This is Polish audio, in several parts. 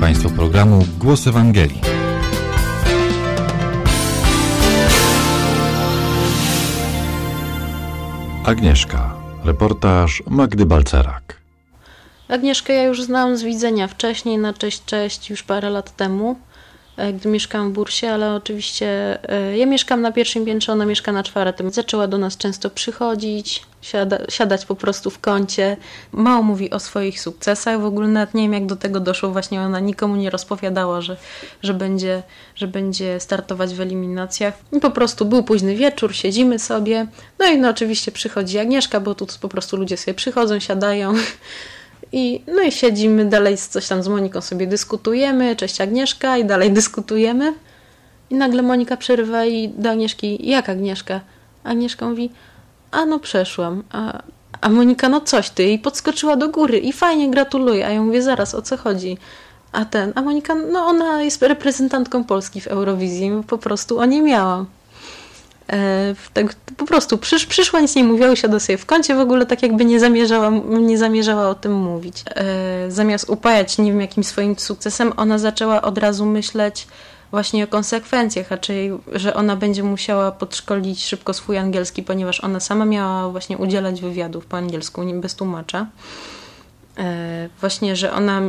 Państwo programu Głos Ewangelii. Agnieszka. Reportaż Magdy Balcerak. Agnieszkę ja już znałam z widzenia wcześniej na Cześć Cześć już parę lat temu. E, gdy mieszkałam w Bursie, ale oczywiście e, ja mieszkam na pierwszym piętrze, ona mieszka na czwartym. Zaczęła do nas często przychodzić, siada, siadać po prostu w kącie. Mało mówi o swoich sukcesach, w ogóle nawet nie wiem jak do tego doszło, właśnie ona nikomu nie rozpowiadała, że, że, będzie, że będzie startować w eliminacjach. I po prostu był późny wieczór, siedzimy sobie, no i no oczywiście przychodzi Agnieszka, bo tu po prostu ludzie sobie przychodzą, siadają i, no i siedzimy dalej, coś tam z Moniką sobie dyskutujemy, cześć Agnieszka i dalej dyskutujemy. I nagle Monika przerywa i do Agnieszki, jak Agnieszka? Agnieszka mówi, a no przeszłam. A, a Monika, no coś ty. I podskoczyła do góry i fajnie gratuluję. A ja mówię, zaraz, o co chodzi? A ten, a Monika, no ona jest reprezentantką Polski w Eurowizji, po prostu o nie miałam. E, tak po prostu przysz, przyszła, nic nie mówiła, usiadła sobie w kącie, w ogóle tak jakby nie zamierzała, nie zamierzała o tym mówić. E, zamiast upajać, nie wiem, jakimś swoim sukcesem, ona zaczęła od razu myśleć właśnie o konsekwencjach, raczej, że ona będzie musiała podszkolić szybko swój angielski, ponieważ ona sama miała właśnie udzielać wywiadów po angielsku, bez tłumacza. E, właśnie, że ona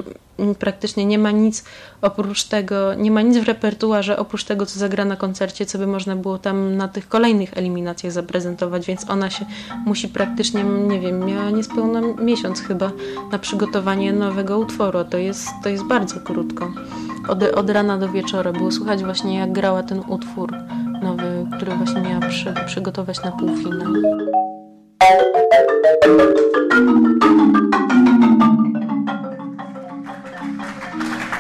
praktycznie nie ma nic oprócz tego, nie ma nic w repertuarze oprócz tego, co zagra na koncercie, co by można było tam na tych kolejnych eliminacjach zaprezentować, więc ona się musi praktycznie, nie wiem, miała niespełna miesiąc chyba na przygotowanie nowego utworu. To jest, to jest bardzo krótko. Od, od rana do wieczora było słuchać właśnie jak grała ten utwór nowy, który właśnie miała przy, przygotować na półfinał.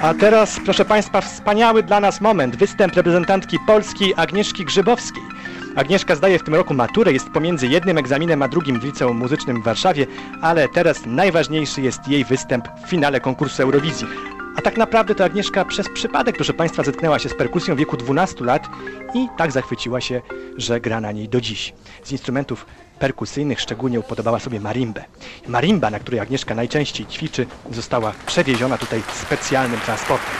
A teraz, proszę Państwa, wspaniały dla nas moment. Występ reprezentantki Polski Agnieszki Grzybowskiej. Agnieszka zdaje w tym roku maturę, jest pomiędzy jednym egzaminem a drugim w liceum muzycznym w Warszawie, ale teraz najważniejszy jest jej występ w finale konkursu Eurowizji. A tak naprawdę to Agnieszka przez przypadek, proszę Państwa, zetknęła się z perkusją w wieku 12 lat i tak zachwyciła się, że gra na niej do dziś. Z instrumentów perkusyjnych szczególnie upodobała sobie marimbę. Marimba, na której Agnieszka najczęściej ćwiczy, została przewieziona tutaj specjalnym transportem.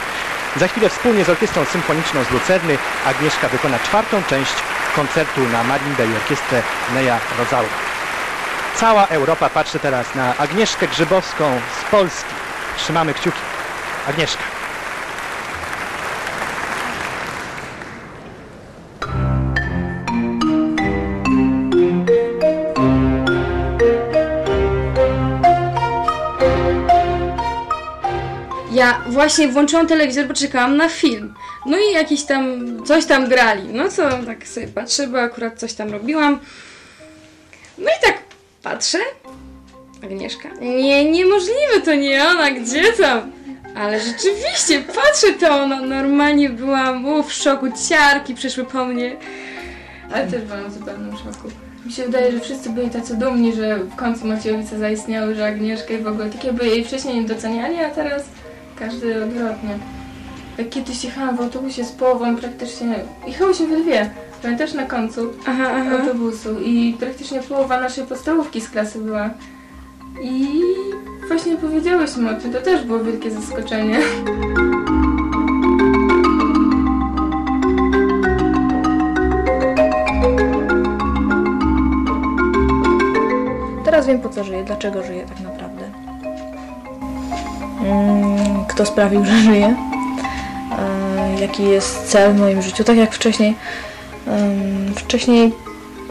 Za chwilę wspólnie z Orkiestrą Symfoniczną z Lucerny Agnieszka wykona czwartą część koncertu na marimbę i orkiestrę Neja Rozaura. Cała Europa patrzy teraz na Agnieszkę Grzybowską z Polski. Trzymamy kciuki. Agnieszka. Ja właśnie włączyłam telewizor, bo czekałam na film. No i jakiś tam, coś tam grali. No co, tak sobie patrzę, bo akurat coś tam robiłam. No i tak patrzę. Agnieszka. Nie, niemożliwe, to nie ona, gdzie tam? Ale rzeczywiście, patrzę to ona, normalnie byłam w szoku, ciarki przeszły po mnie. Ale też byłam w zupełnym szoku. Mi się wydaje, że wszyscy byli tacy dumni, że w końcu Maciejowice zaistniały, że Agnieszka i w ogóle takie by jej wcześniej nie doceniali, a teraz każdy odwrotnie. Jak kiedyś jechałam w autobusie z połową praktycznie, jechałyśmy we dwie, pamiętasz na końcu Aha, aha. autobusu i praktycznie połowa naszej podstawówki z klasy była. I właśnie powiedziałyśmy o tym, to też było wielkie zaskoczenie. Teraz wiem po co żyję, dlaczego żyję tak naprawdę. Mm, Kto sprawił, że żyję? E, Jaki jest cel w moim życiu? Tak jak wcześniej, wcześniej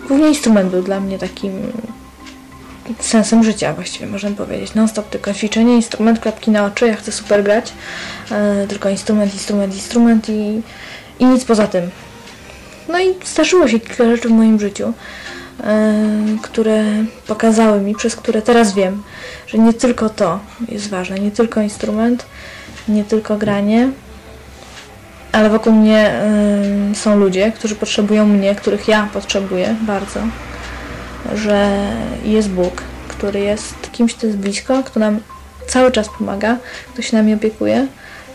głównie instrument był dla mnie takim sensem życia właściwie, można powiedzieć. Non stop tylko ćwiczenie, instrument, klapki na oczy, ja chcę super grać, e, tylko instrument, instrument, instrument i, i nic poza tym. No i zdarzyło się kilka rzeczy w moim życiu, e, które pokazały mi, przez które teraz wiem, że nie tylko to jest ważne, nie tylko instrument, nie tylko granie, ale wokół mnie e, są ludzie, którzy potrzebują mnie, których ja potrzebuję bardzo że jest Bóg, który jest kimś, kto jest blisko, kto nam cały czas pomaga, kto się nami opiekuje,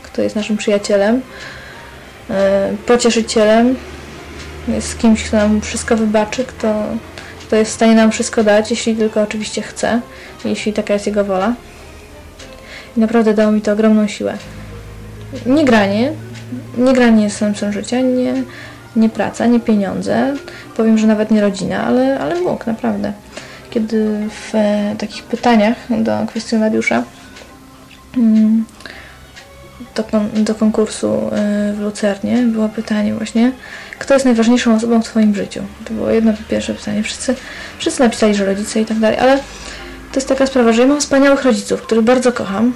kto jest naszym przyjacielem, e, pocieszycielem, jest kimś, kto nam wszystko wybaczy, kto, kto jest w stanie nam wszystko dać, jeśli tylko oczywiście chce, jeśli taka jest Jego wola. Naprawdę dało mi to ogromną siłę. nie granie, nie granie jest sensem życia, nie, nie praca, nie pieniądze. Powiem, że nawet nie rodzina, ale, ale mógł, naprawdę. Kiedy w e, takich pytaniach do kwestionariusza mm, do, do konkursu e, w Lucernie było pytanie właśnie, kto jest najważniejszą osobą w Twoim życiu? To było jedno pierwsze pytanie. Wszyscy, wszyscy napisali, że rodzice i tak dalej, ale to jest taka sprawa, że ja mam wspaniałych rodziców, których bardzo kocham,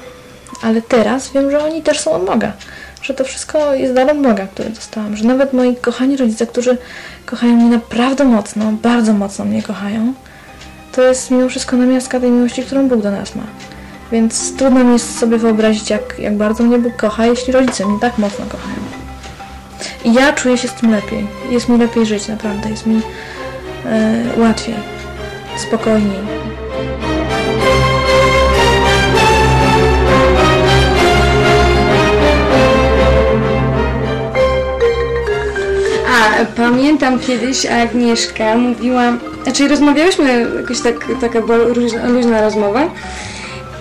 ale teraz wiem, że oni też są od Boga. Że to wszystko jest dar od Boga, który dostałam. Że nawet moi kochani rodzice, którzy kochają mnie naprawdę mocno, bardzo mocno mnie kochają, to jest mimo wszystko namiastka tej miłości, którą Bóg do nas ma. Więc trudno mi jest sobie wyobrazić, jak, jak bardzo mnie Bóg kocha, jeśli rodzice mnie tak mocno kochają. I ja czuję się z tym lepiej. Jest mi lepiej żyć, naprawdę. Jest mi e, łatwiej, spokojniej. A pamiętam kiedyś Agnieszka mówiła, znaczy rozmawiałyśmy, jakoś tak, taka była luźna, luźna rozmowa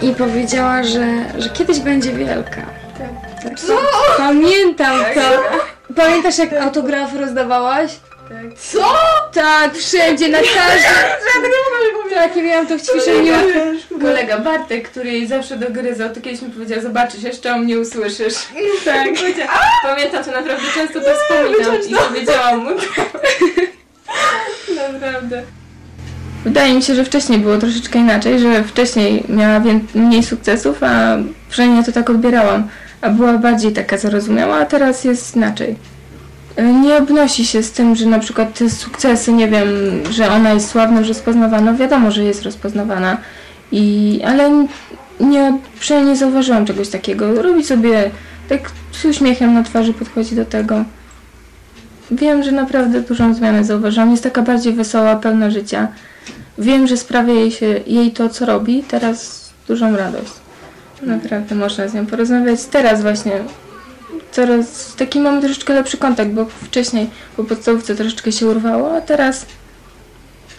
i powiedziała, że, że kiedyś będzie wielka. Tak. tak. Co? Pamiętam to. Pamiętasz jak autografy rozdawałaś? Tak. Co? Tak, wszędzie, na każdym. Tak, i miałam to w ćwiczeniu. Kolega Bartek, który jej zawsze dogryzał, to kiedyś mi powiedział, zobaczysz, jeszcze o mnie usłyszysz. Tak, pamiętam to naprawdę, często to wspominam i powiedziałam mu. Naprawdę. Wydaje mi się, że wcześniej było troszeczkę inaczej, że wcześniej miała mniej sukcesów, a przynajmniej to tak odbierałam, a była bardziej taka zarozumiała, a teraz jest inaczej. Nie obnosi się z tym, że na przykład te sukcesy, nie wiem, że ona jest sławna, że rozpoznawana. Wiadomo, że jest rozpoznawana, i, ale nie, przynajmniej nie zauważyłam czegoś takiego. Robi sobie tak z uśmiechem na twarzy podchodzi do tego. Wiem, że naprawdę dużą zmianę zauważyłam. Jest taka bardziej wesoła, pełna życia. Wiem, że sprawia jej, się, jej to, co robi, teraz dużą radość. Naprawdę można z nią porozmawiać. Teraz właśnie coraz taki mamy troszeczkę lepszy kontakt, bo wcześniej po podstawówce troszeczkę się urwało, a teraz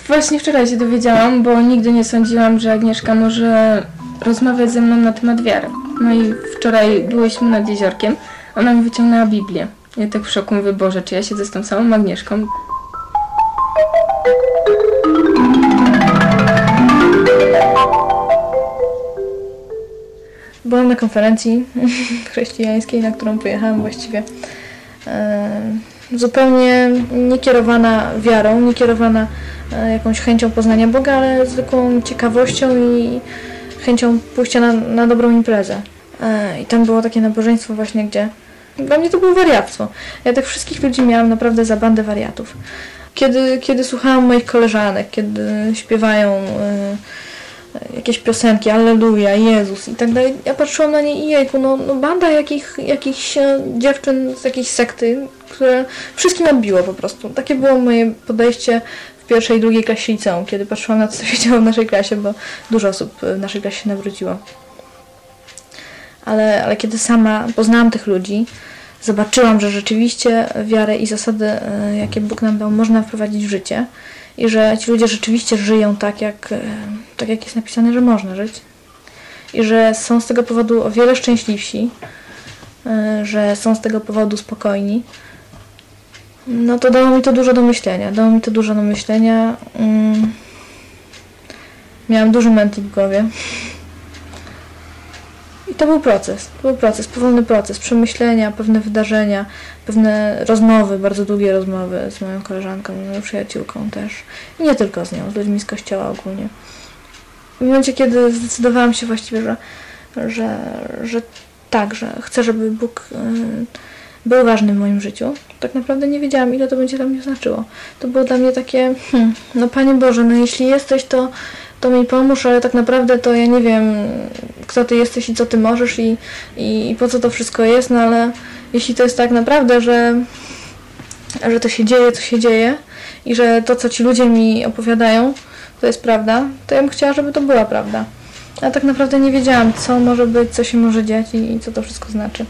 właśnie wczoraj się dowiedziałam, bo nigdy nie sądziłam, że Agnieszka może rozmawiać ze mną na temat wiary. No i wczoraj byłyśmy nad jeziorkiem, ona mi wyciągnęła Biblię. Ja tak w szoku mówię, Boże, czy ja siedzę z tą samą Agnieszką? Byłam na konferencji chrześcijańskiej, na którą pojechałam właściwie e, zupełnie niekierowana wiarą, niekierowana e, jakąś chęcią poznania Boga, ale zwykłą ciekawością i chęcią pójścia na, na dobrą imprezę. E, I tam było takie nabożeństwo właśnie, gdzie dla mnie to było wariactwo. Ja tych wszystkich ludzi miałam naprawdę za bandę wariatów. Kiedy, kiedy słuchałam moich koleżanek, kiedy śpiewają e, jakieś piosenki, Alleluja, Jezus i tak dalej. Ja patrzyłam na nie i jejku, no, no banda jakich, jakichś e, dziewczyn z jakiejś sekty, które wszystkim odbiło po prostu. Takie było moje podejście w pierwszej i drugiej klasie liceum, kiedy patrzyłam na to, co się działo w naszej klasie, bo dużo osób w naszej klasie się nawróciło. Ale, ale kiedy sama poznałam tych ludzi, zobaczyłam, że rzeczywiście wiarę i zasady, e, jakie Bóg nam dał, można wprowadzić w życie i że ci ludzie rzeczywiście żyją tak jak, e, tak, jak jest napisane, że można żyć. I że są z tego powodu o wiele szczęśliwsi, e, że są z tego powodu spokojni. No to dało mi to dużo do myślenia. Dało mi to dużo do myślenia. Mm. Miałam duży mętlik w głowie. To był proces. To był proces, powolny proces przemyślenia, pewne wydarzenia, pewne rozmowy, bardzo długie rozmowy z moją koleżanką, moją przyjaciółką też. I nie tylko z nią, z ludźmi z kościoła ogólnie. W momencie, kiedy zdecydowałam się właściwie, że, że, że tak, że chcę, żeby Bóg y, był ważny w moim życiu, tak naprawdę nie wiedziałam, ile to będzie dla mnie znaczyło. To było dla mnie takie, hmm, no Panie Boże, no jeśli jesteś, to, to mi pomóż, ale tak naprawdę to ja nie wiem, kto Ty jesteś i co Ty możesz i, i, i po co to wszystko jest, no ale jeśli to jest tak naprawdę, że, że to się dzieje, co się dzieje i że to, co ci ludzie mi opowiadają, to jest prawda, to ja bym chciała, żeby to była prawda. A tak naprawdę nie wiedziałam, co może być, co się może dziać i, i co to wszystko znaczy.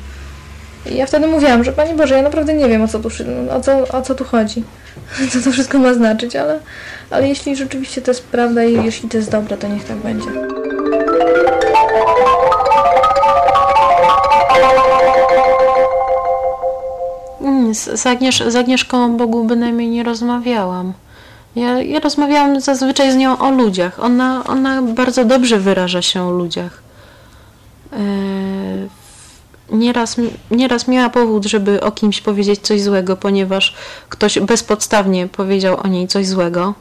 I ja wtedy mówiłam, że Panie Boże, ja naprawdę nie wiem, o co tu, o co, o co tu chodzi. Co to wszystko ma znaczyć, ale, ale jeśli rzeczywiście to jest prawda i jeśli to jest dobre, to niech tak będzie. z, z, Agniesz, z Agnieszką Bogu bynajmniej nie rozmawiałam. Ja, ja rozmawiałam zazwyczaj z nią o ludziach. Ona, ona bardzo dobrze wyraża się o ludziach. Nieraz, nieraz miała powód, żeby o kimś powiedzieć coś złego, ponieważ ktoś bezpodstawnie powiedział o niej coś złego.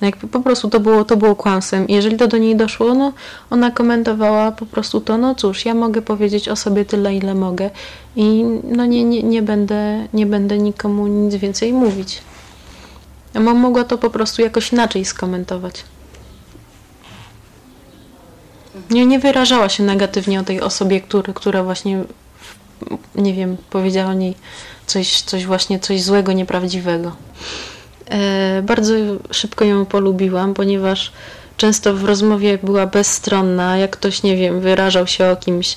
No jakby po prostu to było, to było kłamstwem. Jeżeli to do niej doszło, no ona komentowała po prostu to, no cóż, ja mogę powiedzieć o sobie tyle, ile mogę i no nie, nie, nie, będę, nie będę nikomu nic więcej mówić. Ja mogła to po prostu jakoś inaczej skomentować. Nie, nie wyrażała się negatywnie o tej osobie, który, która właśnie, nie wiem, powiedziała o niej coś, coś właśnie, coś złego, nieprawdziwego. E, bardzo szybko ją polubiłam, ponieważ często w rozmowie była bezstronna. Jak ktoś, nie wiem, wyrażał się o kimś,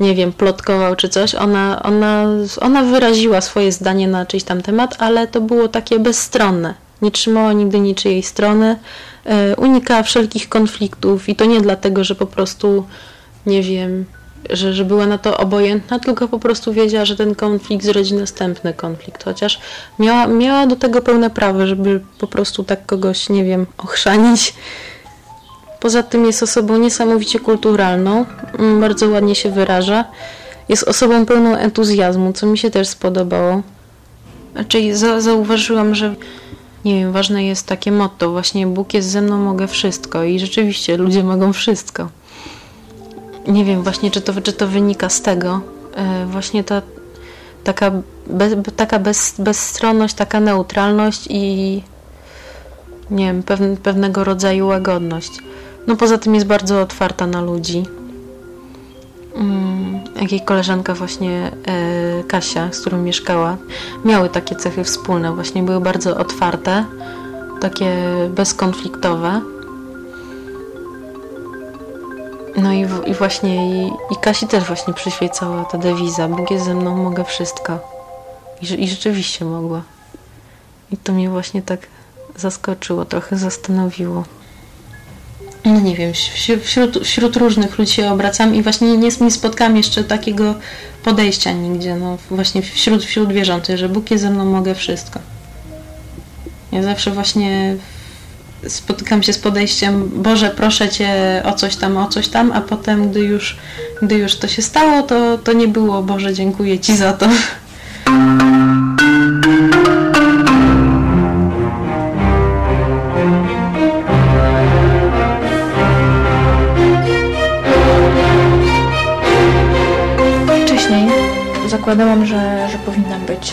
nie wiem, plotkował czy coś, ona, ona, ona wyraziła swoje zdanie na czyjś tam temat, ale to było takie bezstronne. Nie trzymała nigdy niczyjej strony, e, unikała wszelkich konfliktów i to nie dlatego, że po prostu, nie wiem, że, że była na to obojętna, tylko po prostu wiedziała, że ten konflikt zrodzi następny konflikt, chociaż miała, miała do tego pełne prawo, żeby po prostu tak kogoś, nie wiem, ochrzanić. Poza tym jest osobą niesamowicie kulturalną, mm, bardzo ładnie się wyraża. Jest osobą pełną entuzjazmu, co mi się też spodobało. Czyli za, zauważyłam, że nie wiem, ważne jest takie motto, właśnie Bóg jest ze mną, mogę wszystko i rzeczywiście ludzie mogą wszystko nie wiem właśnie, czy to, czy to wynika z tego. E, właśnie ta taka, taka bez, bezstronność, taka neutralność i nie wiem, pewn, pewnego rodzaju łagodność. No poza tym jest bardzo otwarta na ludzi. Mm, jak jej koleżanka właśnie e, Kasia, z którą mieszkała, miały takie cechy wspólne. Właśnie były bardzo otwarte, takie bezkonfliktowe. No i, i właśnie i, i Kasi też właśnie przyświecała ta dewiza Bóg jest ze mną, mogę wszystko. I, I rzeczywiście mogła. I to mnie właśnie tak zaskoczyło, trochę zastanowiło. No nie wiem, wśród, wśród różnych ludzi się obracam i właśnie nie, nie spotkałam jeszcze takiego podejścia nigdzie, no właśnie wśród, wśród wierzących, że Bóg jest ze mną, mogę wszystko. Ja zawsze właśnie spotykam się z podejściem Boże, proszę Cię o coś tam, o coś tam, a potem, gdy już, gdy już to się stało, to, to nie było Boże, dziękuję Ci za to. Wcześniej zakładałam, że, że powinnam być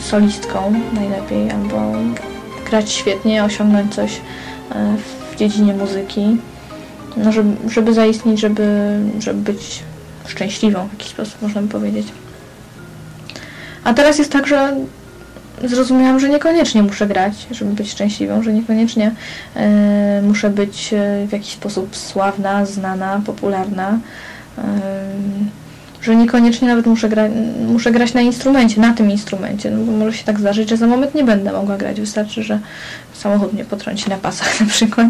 solistką najlepiej, albo grać świetnie, osiągnąć coś e, w dziedzinie muzyki, no żeby, żeby zaistnieć, żeby, żeby być szczęśliwą w jakiś sposób, można by powiedzieć. A teraz jest tak, że zrozumiałam, że niekoniecznie muszę grać, żeby być szczęśliwą, że niekoniecznie y, muszę być e, w jakiś sposób sławna, znana, popularna. Y, że niekoniecznie nawet muszę, gra, muszę grać na instrumencie, na tym instrumencie, no bo może się tak zdarzyć, że za moment nie będę mogła grać. Wystarczy, że samochód mnie potrąci na pasach na przykład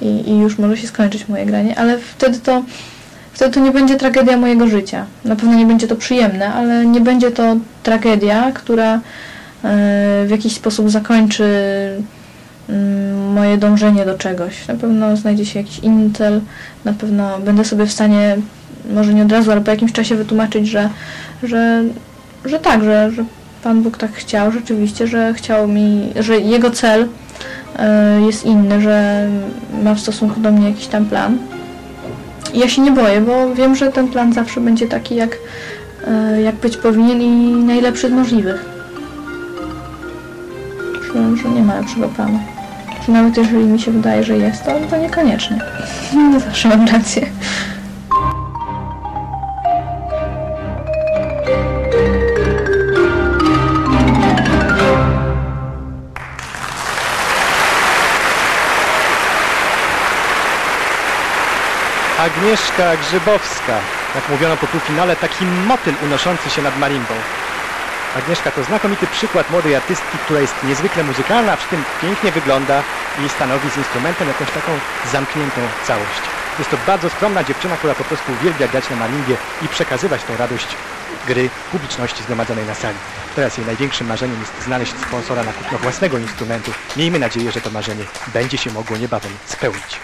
i, i już może się skończyć moje granie, ale wtedy to, wtedy to nie będzie tragedia mojego życia. Na pewno nie będzie to przyjemne, ale nie będzie to tragedia, która e, w jakiś sposób zakończy mm, moje dążenie do czegoś. Na pewno znajdzie się jakiś inny cel, na pewno będę sobie w stanie może nie od razu, ale po jakimś czasie wytłumaczyć, że, że, że tak, że, że Pan Bóg tak chciał rzeczywiście, że chciał mi, że jego cel y, jest inny, że ma w stosunku do mnie jakiś tam plan. I ja się nie boję, bo wiem, że ten plan zawsze będzie taki, jak, y, jak być powinien i najlepszy z możliwych. Że, że nie ma lepszego planu. Nawet jeżeli mi się wydaje, że jest, to, to niekoniecznie. Nie zawsze mam rację. Agnieszka Grzybowska. Jak mówiono po półfinale, taki motyl unoszący się nad marimbą. Agnieszka to znakomity przykład młodej artystki, która jest niezwykle muzykalna, a przy tym pięknie wygląda i stanowi z instrumentem jakąś taką zamkniętą całość. Jest to bardzo skromna dziewczyna, która po prostu uwielbia grać na malingie i przekazywać tą radość gry publiczności zgromadzonej na sali. Teraz jej największym marzeniem jest znaleźć sponsora na kupno własnego instrumentu. Miejmy nadzieję, że to marzenie będzie się mogło niebawem spełnić.